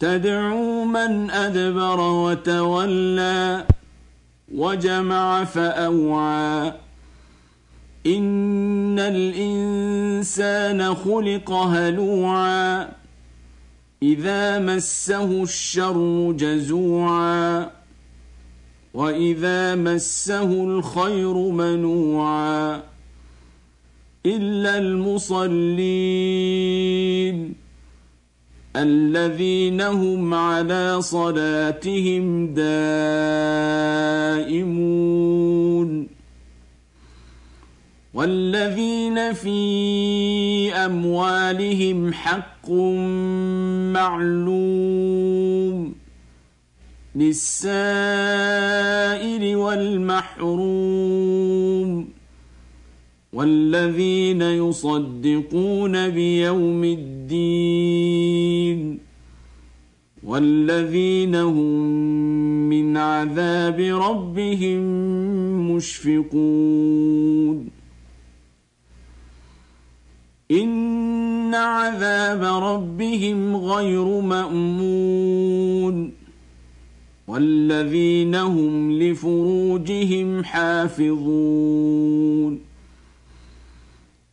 تدعو من أدبر وتولى وجمع فأوعى. إن الإنسان خلق هلوعا. إذا مسه الشر جزوعا. وإذا مسه الخير منوعا. إلا المصلين. الذين هم على صلاتهم دائمون. والذين في أموالهم حق معلوم. للسائل والمحروم. والذين يصدقون بيوم الدين والذين هم من عذاب ربهم مشفقون. إن عذاب ربهم غير مأمون. والذين هم لفروجهم حافظون.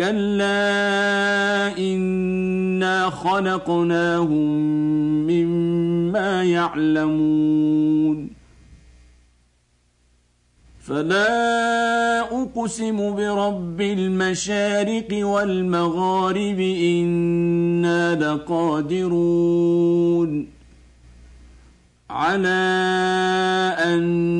كلا انا خلقناهم مما يعلمون فلا اقسم برب المشارق والمغارب أنا لقادرون على ان